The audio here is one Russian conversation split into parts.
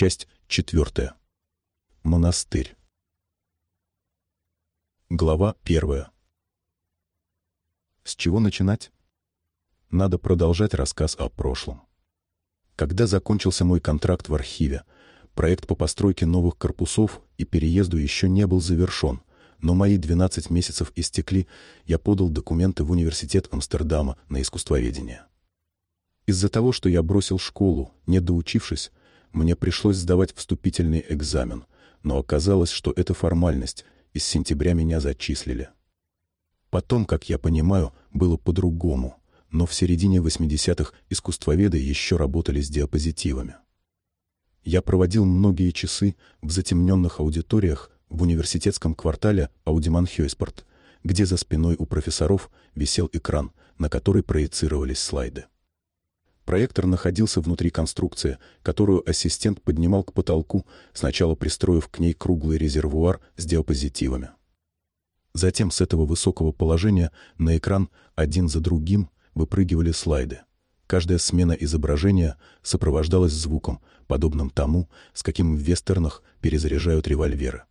Часть четвертая. Монастырь. Глава первая. С чего начинать? Надо продолжать рассказ о прошлом. Когда закончился мой контракт в архиве, проект по постройке новых корпусов и переезду еще не был завершен, но мои 12 месяцев истекли, я подал документы в университет Амстердама на искусствоведение. Из-за того, что я бросил школу, не доучившись, мне пришлось сдавать вступительный экзамен, но оказалось, что это формальность, и с сентября меня зачислили. Потом, как я понимаю, было по-другому, но в середине 80-х искусствоведы еще работали с диапозитивами. Я проводил многие часы в затемненных аудиториях в университетском квартале Аудиман-Хёйспорт, где за спиной у профессоров висел экран, на который проецировались слайды. Проектор находился внутри конструкции, которую ассистент поднимал к потолку, сначала пристроив к ней круглый резервуар с диапозитивами. Затем с этого высокого положения на экран один за другим выпрыгивали слайды. Каждая смена изображения сопровождалась звуком, подобным тому, с каким в вестернах перезаряжают револьверы.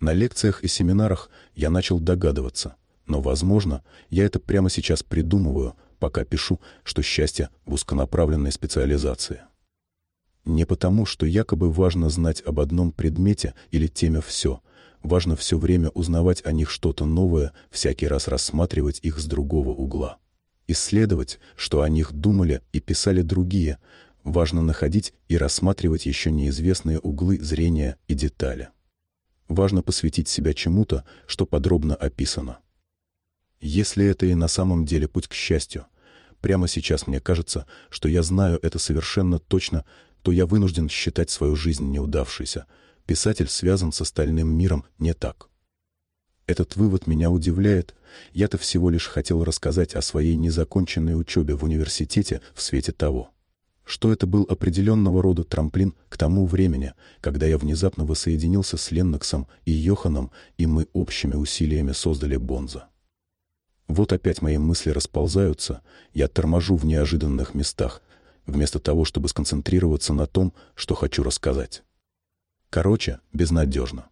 На лекциях и семинарах я начал догадываться, но, возможно, я это прямо сейчас придумываю, пока пишу, что счастье в узконаправленной специализации. Не потому, что якобы важно знать об одном предмете или теме все, важно все время узнавать о них что-то новое, всякий раз рассматривать их с другого угла. Исследовать, что о них думали и писали другие, важно находить и рассматривать еще неизвестные углы зрения и детали. Важно посвятить себя чему-то, что подробно описано. Если это и на самом деле путь к счастью, Прямо сейчас мне кажется, что я знаю это совершенно точно, то я вынужден считать свою жизнь неудавшейся. Писатель связан с остальным миром не так. Этот вывод меня удивляет. Я-то всего лишь хотел рассказать о своей незаконченной учебе в университете в свете того, что это был определенного рода трамплин к тому времени, когда я внезапно воссоединился с Ленноксом и Йоханом, и мы общими усилиями создали Бонза. Вот опять мои мысли расползаются, я торможу в неожиданных местах, вместо того, чтобы сконцентрироваться на том, что хочу рассказать. Короче, безнадежно.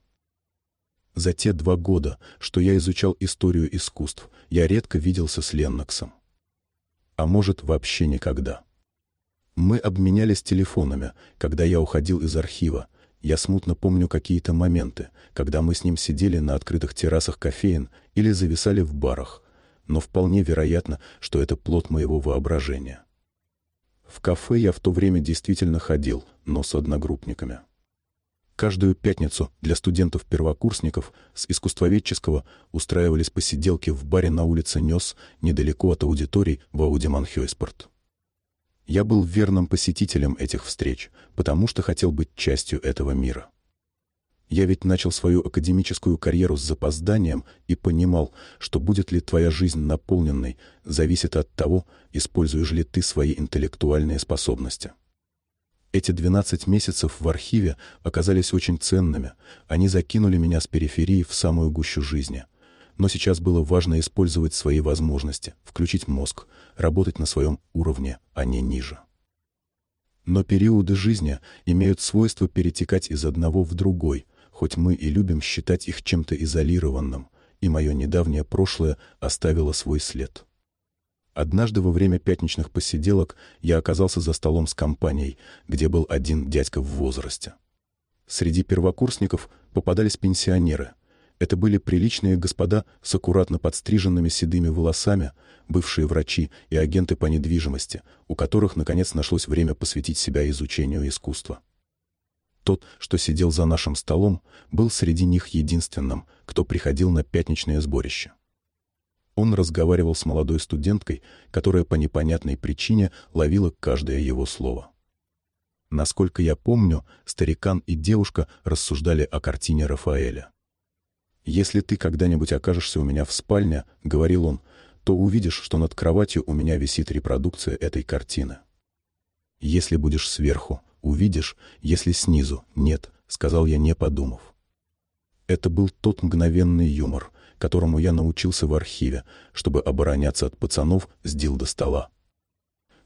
За те два года, что я изучал историю искусств, я редко виделся с Ленноксом. А может, вообще никогда. Мы обменялись телефонами, когда я уходил из архива. Я смутно помню какие-то моменты, когда мы с ним сидели на открытых террасах кофеин или зависали в барах, но вполне вероятно, что это плод моего воображения. В кафе я в то время действительно ходил, но с одногруппниками. Каждую пятницу для студентов-первокурсников с искусствоведческого устраивались посиделки в баре на улице Нес, недалеко от аудиторий в Аудиман-Хёйспорт. Я был верным посетителем этих встреч, потому что хотел быть частью этого мира. Я ведь начал свою академическую карьеру с запозданием и понимал, что будет ли твоя жизнь наполненной, зависит от того, используешь ли ты свои интеллектуальные способности. Эти 12 месяцев в архиве оказались очень ценными. Они закинули меня с периферии в самую гущу жизни. Но сейчас было важно использовать свои возможности, включить мозг, работать на своем уровне, а не ниже. Но периоды жизни имеют свойство перетекать из одного в другой, хоть мы и любим считать их чем-то изолированным, и мое недавнее прошлое оставило свой след. Однажды во время пятничных посиделок я оказался за столом с компанией, где был один дядька в возрасте. Среди первокурсников попадались пенсионеры. Это были приличные господа с аккуратно подстриженными седыми волосами, бывшие врачи и агенты по недвижимости, у которых, наконец, нашлось время посвятить себя изучению искусства. Тот, что сидел за нашим столом, был среди них единственным, кто приходил на пятничное сборище. Он разговаривал с молодой студенткой, которая по непонятной причине ловила каждое его слово. Насколько я помню, старикан и девушка рассуждали о картине Рафаэля. «Если ты когда-нибудь окажешься у меня в спальне, — говорил он, — то увидишь, что над кроватью у меня висит репродукция этой картины. Если будешь сверху, увидишь, если снизу нет», — сказал я, не подумав. Это был тот мгновенный юмор, которому я научился в архиве, чтобы обороняться от пацанов с дил до стола.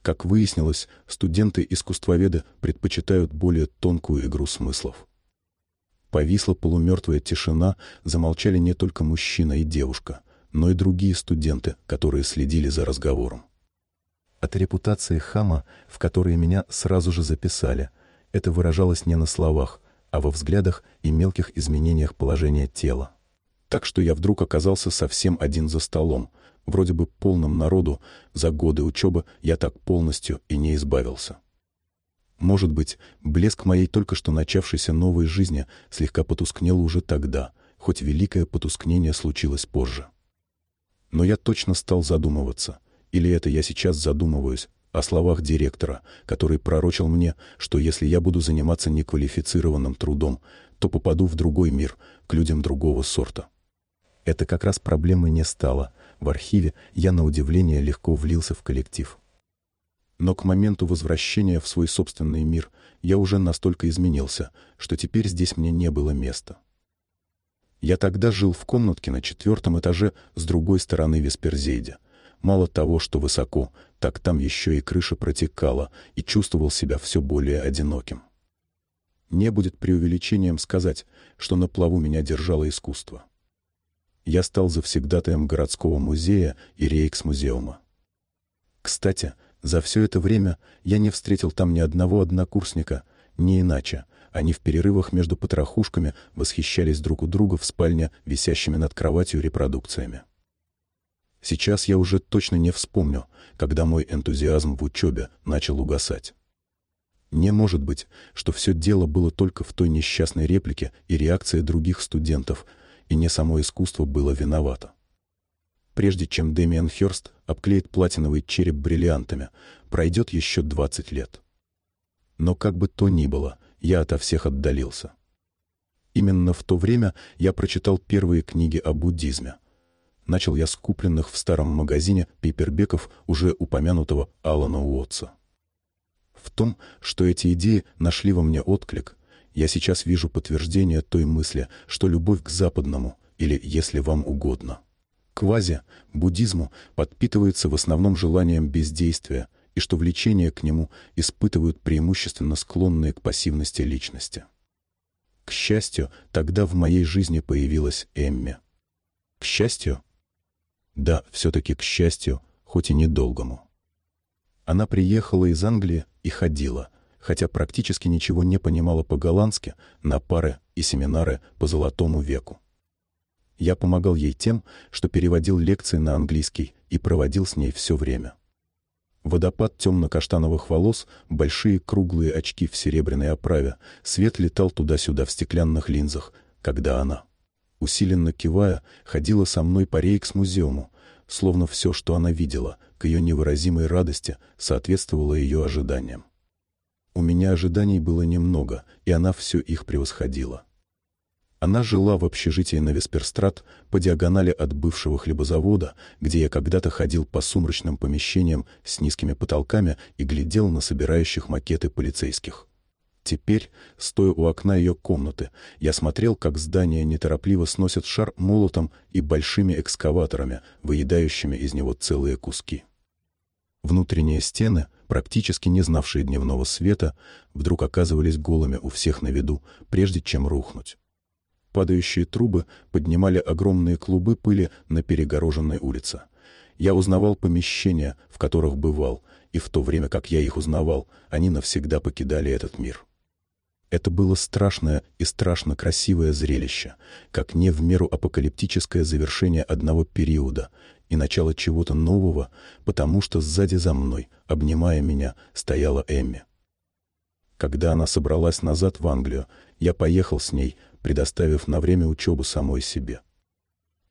Как выяснилось, студенты-искусствоведы предпочитают более тонкую игру смыслов. Повисла полумертвая тишина, замолчали не только мужчина и девушка, но и другие студенты, которые следили за разговором. От репутации хама, в которой меня сразу же записали, это выражалось не на словах, а во взглядах и мелких изменениях положения тела. Так что я вдруг оказался совсем один за столом, вроде бы полным народу, за годы учебы я так полностью и не избавился. Может быть, блеск моей только что начавшейся новой жизни слегка потускнел уже тогда, хоть великое потускнение случилось позже. Но я точно стал задумываться, или это я сейчас задумываюсь, о словах директора, который пророчил мне, что если я буду заниматься неквалифицированным трудом, то попаду в другой мир, к людям другого сорта. Это как раз проблемой не стало. В архиве я, на удивление, легко влился в коллектив. Но к моменту возвращения в свой собственный мир я уже настолько изменился, что теперь здесь мне не было места. Я тогда жил в комнатке на четвертом этаже с другой стороны Весперзейде. Мало того, что высоко, так там еще и крыша протекала, и чувствовал себя все более одиноким. Не будет преувеличением сказать, что на плаву меня держало искусство. Я стал завсегдатаем городского музея и рейкс-музеума. Кстати, за все это время я не встретил там ни одного однокурсника, не иначе. Они в перерывах между потрохушками восхищались друг у друга в спальне висящими над кроватью репродукциями. Сейчас я уже точно не вспомню, когда мой энтузиазм в учебе начал угасать. Не может быть, что все дело было только в той несчастной реплике и реакции других студентов, и не само искусство было виновато. Прежде чем Дэмиан Хёрст обклеит платиновый череп бриллиантами, пройдет еще 20 лет. Но как бы то ни было, я ото всех отдалился. Именно в то время я прочитал первые книги о буддизме — Начал я с купленных в старом магазине пейпербеков уже упомянутого Алана Уотса. В том, что эти идеи нашли во мне отклик, я сейчас вижу подтверждение той мысли, что любовь к западному, или, если вам угодно, квази, буддизму подпитывается в основном желанием бездействия, и что влечение к нему испытывают преимущественно склонные к пассивности личности. К счастью, тогда в моей жизни появилась Эмми. К счастью, да, все-таки к счастью, хоть и недолгому. Она приехала из Англии и ходила, хотя практически ничего не понимала по-голландски, на пары и семинары по золотому веку. Я помогал ей тем, что переводил лекции на английский и проводил с ней все время. Водопад темно-каштановых волос, большие круглые очки в серебряной оправе, свет летал туда-сюда в стеклянных линзах, когда она усиленно кивая, ходила со мной по рейкс-музеуму, словно все, что она видела, к ее невыразимой радости, соответствовало ее ожиданиям. У меня ожиданий было немного, и она все их превосходила. Она жила в общежитии на Весперстрат по диагонали от бывшего хлебозавода, где я когда-то ходил по сумрачным помещениям с низкими потолками и глядел на собирающих макеты полицейских. Теперь, стоя у окна ее комнаты, я смотрел, как здание неторопливо сносит шар молотом и большими экскаваторами, выедающими из него целые куски. Внутренние стены, практически не знавшие дневного света, вдруг оказывались голыми у всех на виду, прежде чем рухнуть. Падающие трубы поднимали огромные клубы пыли на перегороженной улице. Я узнавал помещения, в которых бывал, и в то время, как я их узнавал, они навсегда покидали этот мир. Это было страшное и страшно красивое зрелище, как не в меру апокалиптическое завершение одного периода и начало чего-то нового, потому что сзади за мной, обнимая меня, стояла Эмми. Когда она собралась назад в Англию, я поехал с ней, предоставив на время учебы самой себе.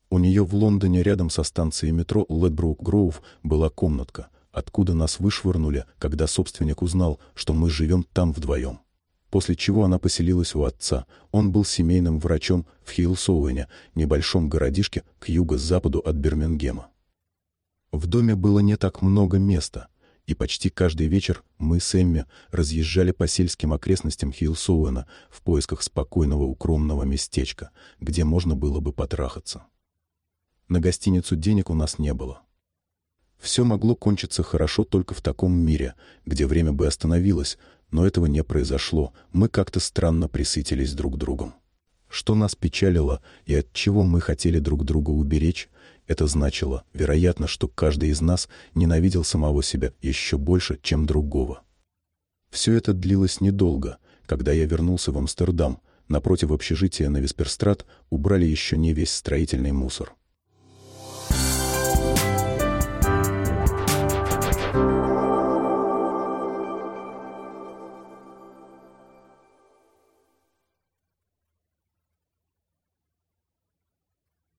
У нее в Лондоне рядом со станцией метро Ледбрук-Гроув была комнатка, откуда нас вышвырнули, когда собственник узнал, что мы живем там вдвоем после чего она поселилась у отца. Он был семейным врачом в Хилсоуэне, небольшом городишке к юго-западу от Бирмингема. В доме было не так много места, и почти каждый вечер мы с Эмми разъезжали по сельским окрестностям Хилсоуэна в поисках спокойного укромного местечка, где можно было бы потрахаться. На гостиницу денег у нас не было. Все могло кончиться хорошо только в таком мире, где время бы остановилось, но этого не произошло, мы как-то странно присытились друг другом. Что нас печалило и от чего мы хотели друг друга уберечь, это значило, вероятно, что каждый из нас ненавидел самого себя еще больше, чем другого. Все это длилось недолго. Когда я вернулся в Амстердам, напротив общежития на Висперстрат убрали еще не весь строительный мусор.